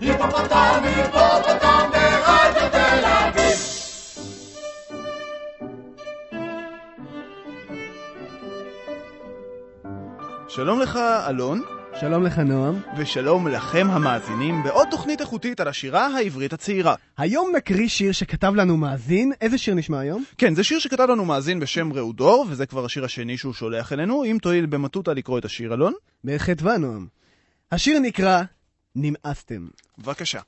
היפופוטם, היפופוטם ברדיו תל אביב. שלום לך, אלון, שלום לך נועם. ושלום לכם המאזינים בעוד תוכנית איכותית על השירה העברית הצעירה. היום נקריא שיר שכתב לנו מאזין. איזה שיר נשמע היום? כן, זה שיר שכתב לנו מאזין בשם ראוד דור, וזה כבר השיר השני שהוא שולח אלינו. אם תואיל במטותא לקרוא את השיר, אלון, בחדווה נועם. השיר נקרא נמאסתם. בבקשה.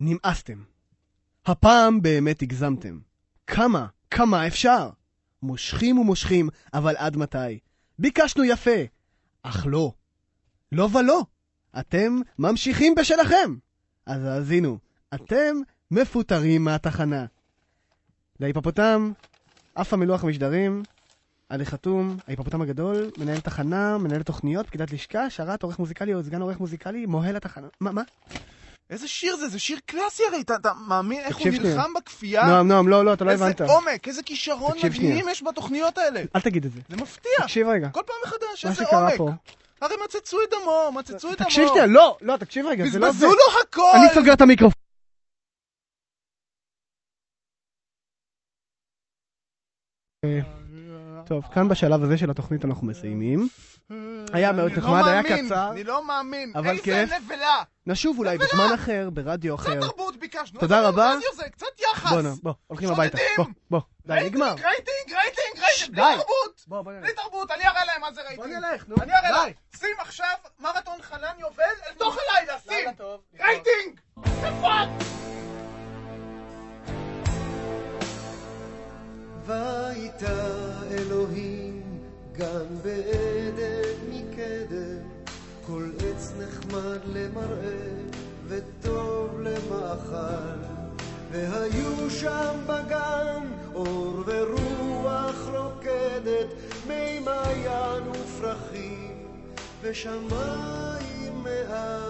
נמאסתם. הפעם באמת הגזמתם. כמה, כמה אפשר? מושכים ומושכים, אבל עד מתי? ביקשנו יפה, אך לא. לא ולא. אתם ממשיכים בשלכם. אז האזינו, אתם מפוטרים מהתחנה. להיפופוטם, עפה מלוח המשדרים, עלי חתום, ההיפופוטם הגדול, מנהל תחנה, מנהל תוכניות, פקידת לשכה, שרת, עורך מוזיקלי או סגן עורך מוזיקלי, מוהל התחנה. מה, מה? איזה שיר זה? זה שיר קלאסי הרי, אתה, אתה מאמין איך הוא שנייה. נלחם בכפייה? נועם, נועם, לא, לא, אתה לא הבנת. איזה עומק, איזה כישרון מדהים שנייה. יש בתוכניות האלה. אל תגיד את זה. זה מפתיע. תקשיב רגע. כל פעם מחדש, איזה עומק. פה. הרי מצצו את דמו, מצצו את דמו. תקשיב שנייה, לא, לא, תקשיב רגע, זה לא זה. בזבזו לו הכל! אני סוגר את המיקרופון. אה, טוב, כאן בשלב הזה של התוכנית אנחנו מסיימים. היה מאוד אני לא נחמד, היה קצר. אני לא מאמין. אבל איזה כיף. נבלה. נשוב אולי. בזמן אחר, ברדיו קצת אחר. תרבות ביקשנו. תודה איזה רבה. קצת יחס. בוא, בוא, הולכים הביתה. בוא, בוא, די, נגמר. רייטינג, רייטינג, רייטינג. בלי תרבות. בלי תרבות, אני אראה להם מה זה רייטינג. בוא נלך, נו. אני אראה. להם. גן בעדן מקדם, כל עץ נחמד למראה וטוב למאכל. והיו שם בגן אור ורוח רוקדת, מי מעיין ופרחים ושמיים מעל.